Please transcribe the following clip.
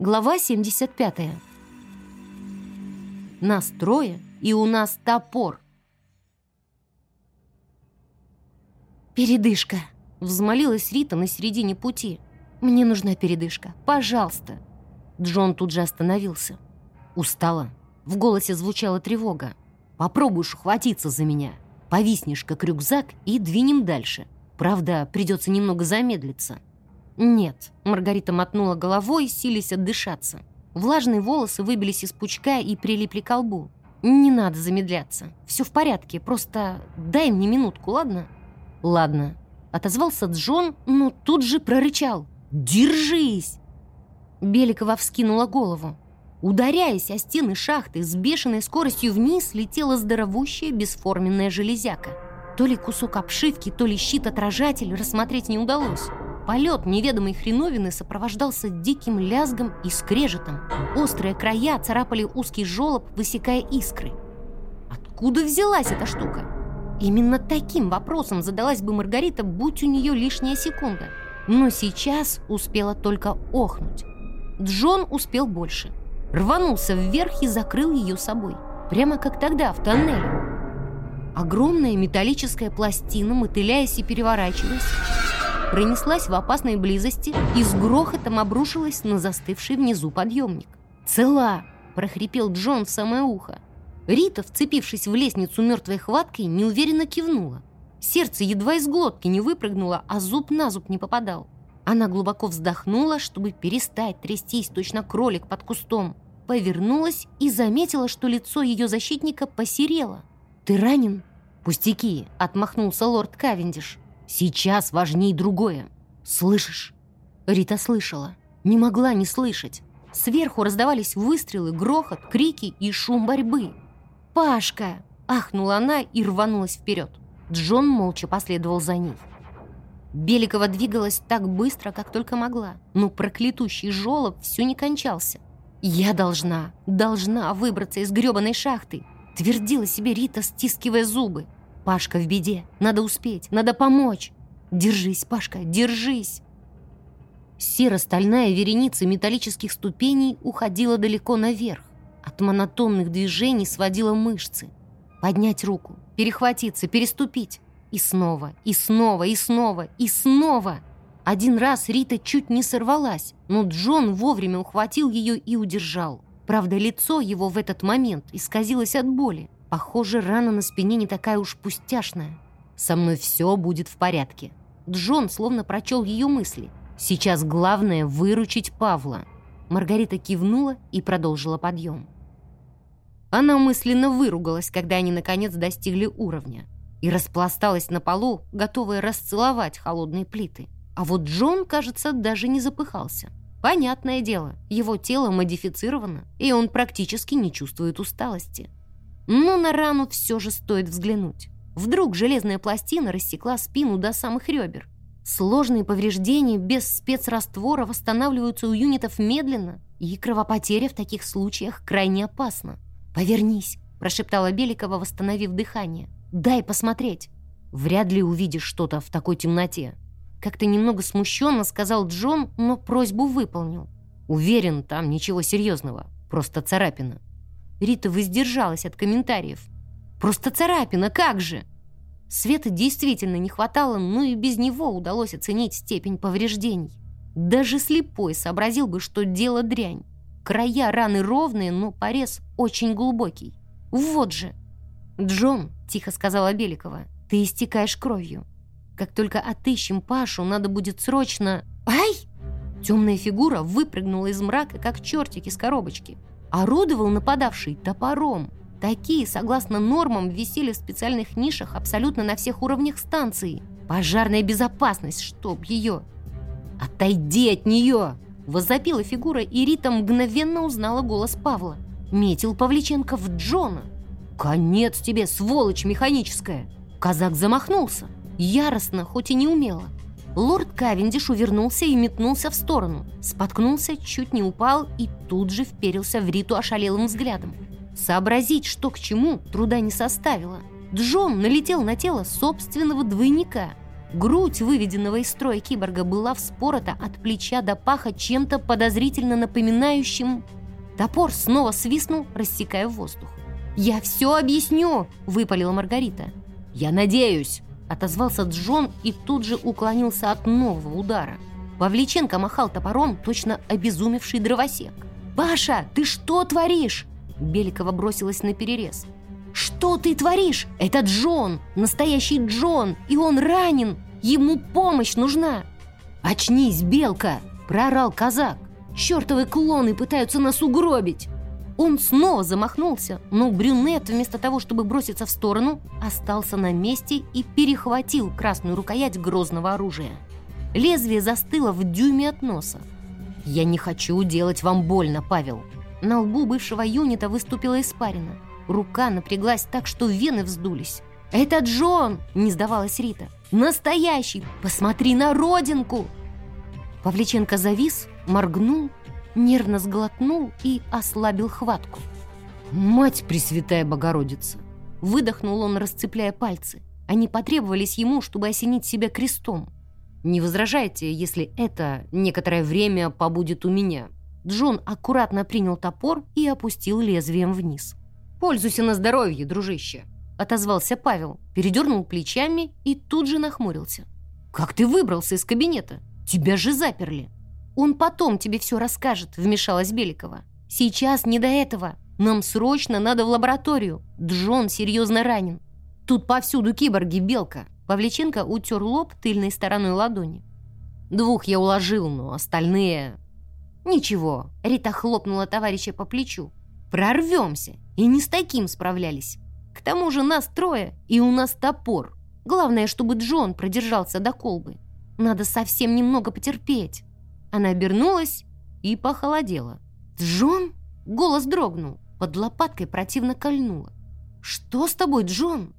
Глава 75. Нас трое, и у нас топор. «Передышка!» — взмолилась Рита на середине пути. «Мне нужна передышка. Пожалуйста!» Джон тут же остановился. Устала. В голосе звучала тревога. «Попробуешь ухватиться за меня. Повиснешь, как рюкзак, и двинем дальше. Правда, придется немного замедлиться». «Нет», — Маргарита мотнула головой, сились отдышаться. Влажные волосы выбились из пучка и прилипли к лбу. «Не надо замедляться. Все в порядке, просто дай мне минутку, ладно?» «Ладно», — отозвался Джон, но тут же прорычал. «Держись!» Беликова вскинула голову. Ударяясь о стены шахты, с бешеной скоростью вниз летела здоровущая бесформенная железяка. То ли кусок обшивки, то ли щит-отражатель рассмотреть не удалось. Полет неведомой хреновины сопровождался диким лязгом и скрежетом. Острые края царапали узкий желоб, высекая искры. Откуда взялась эта штука? Именно таким вопросом задалась бы Маргарита, будь у нее лишняя секунда. Но сейчас успела только охнуть. Джон успел больше. Рванулся вверх и закрыл ее собой. Прямо как тогда, в тоннеле. Огромная металлическая пластина, мотыляясь и переворачиваясь, пронеслась в опасной близости и с грохотом обрушилась на застывший внизу подъемник. «Цела!» – прохрипел Джон в самое ухо. Рита, вцепившись в лестницу мертвой хваткой, неуверенно кивнула. Сердце едва из глотки не выпрыгнуло, а зуб на зуб не попадал. Она глубоко вздохнула, чтобы перестать трястись, точно кролик под кустом. Повернулась и заметила, что лицо ее защитника посерело. «Ты ранен?» «Пустяки!» — отмахнулся лорд Кавендиш. Сейчас важней другое. Слышишь?» Рита слышала. Не могла не слышать. Сверху раздавались выстрелы, грохот, крики и шум борьбы. «Пашка!» — ахнула она и рванулась вперед. Джон молча последовал за ней. Беликова двигалась так быстро, как только могла, но проклятущий жолоб все не кончался. «Я должна, должна выбраться из гребаной шахты!» твердила себе Рита, стискивая зубы. Пашка в беде. Надо успеть, надо помочь. Держись, Пашка, держись. Серо-стальная вереница металлических ступеней уходила далеко наверх. От монотонных движений сводила мышцы. Поднять руку, перехватиться, переступить. И снова, и снова, и снова, и снова. Один раз Рита чуть не сорвалась, но Джон вовремя ухватил ее и удержал. Правда, лицо его в этот момент исказилось от боли. Похоже, рана на спине не такая уж пустяшная. Со мной все будет в порядке. Джон словно прочел ее мысли. Сейчас главное выручить Павла. Маргарита кивнула и продолжила подъем. Она мысленно выругалась, когда они наконец достигли уровня, и распласталась на полу, готовая расцеловать холодные плиты. А вот Джон, кажется, даже не запыхался. Понятное дело, его тело модифицировано, и он практически не чувствует усталости. Но на рану все же стоит взглянуть. Вдруг железная пластина рассекла спину до самых ребер. Сложные повреждения без спецраствора восстанавливаются у юнитов медленно, и кровопотеря в таких случаях крайне опасна. «Повернись», – прошептала Беликова, восстановив дыхание. «Дай посмотреть». «Вряд ли увидишь что-то в такой темноте». Как-то немного смущенно сказал Джон, но просьбу выполнил. «Уверен, там ничего серьезного, просто царапина». Рита воздержалась от комментариев. «Просто царапина, как же!» Света действительно не хватало, но и без него удалось оценить степень повреждений. Даже слепой сообразил бы, что дело дрянь. Края раны ровные, но порез очень глубокий. Вот же! «Джон», — тихо сказала Беликова, — «ты истекаешь кровью. Как только отыщем Пашу, надо будет срочно...» «Ай!» Темная фигура выпрыгнула из мрака, как чертик из коробочки. Орудовал нападавший топором. Такие, согласно нормам, висели в специальных нишах абсолютно на всех уровнях станции. Пожарная безопасность, чтоб ее. «Отойди от нее!» Возопила фигура, и Рита мгновенно узнала голос Павла. Метил Павличенко в Джона. «Конец тебе, сволочь механическая!» Казак замахнулся. Яростно, хоть и не умело. Лорд Кавендиш увернулся и метнулся в сторону. Споткнулся, чуть не упал и тут же вперился в Риту ошалелым взглядом. Сообразить, что к чему, труда не составило. Джон налетел на тело собственного двойника. Грудь выведенного из строя киборга была вспорота от плеча до паха чем-то подозрительно напоминающим... Топор снова свистнул, рассекая воздух. «Я все объясню!» — выпалила Маргарита. «Я надеюсь!» — отозвался Джон и тут же уклонился от нового удара. Павличенко махал топором, точно обезумевший дровосек. «Паша, ты что творишь?» Беликова бросилась на перерез. «Что ты творишь? Это Джон! Настоящий Джон! И он ранен! Ему помощь нужна!» «Очнись, Белка!» – проорал казак. «Чертовы клоны пытаются нас угробить!» Он снова замахнулся, но брюнет, вместо того, чтобы броситься в сторону, остался на месте и перехватил красную рукоять грозного оружия. Лезвие застыло в дюйме от носа. «Я не хочу делать вам больно, Павел!» На лбу бывшего юнита выступила испарина. Рука напряглась так, что вены вздулись. «Это Джон!» — не сдавалась Рита. «Настоящий! Посмотри на родинку!» Павличенко завис, моргнул, нервно сглотнул и ослабил хватку. «Мать Пресвятая Богородица!» Выдохнул он, расцепляя пальцы. Они потребовались ему, чтобы осенить себя крестом. «Не возражайте, если это некоторое время побудет у меня». Джон аккуратно принял топор и опустил лезвием вниз. «Пользуйся на здоровье, дружище», — отозвался Павел, передернул плечами и тут же нахмурился. «Как ты выбрался из кабинета? Тебя же заперли!» «Он потом тебе все расскажет», — вмешалась Беликова. «Сейчас не до этого. Нам срочно надо в лабораторию. Джон серьезно ранен. Тут повсюду киборги, Белка». Павличенко утер лоб тыльной стороной ладони. «Двух я уложил, но остальные...» «Ничего», — Рита хлопнула товарища по плечу. «Прорвемся, и не с таким справлялись. К тому же нас трое, и у нас топор. Главное, чтобы Джон продержался до колбы. Надо совсем немного потерпеть». Она обернулась и похолодела. «Джон?» Голос дрогнул, под лопаткой противно кольнуло. «Что с тобой, Джон?»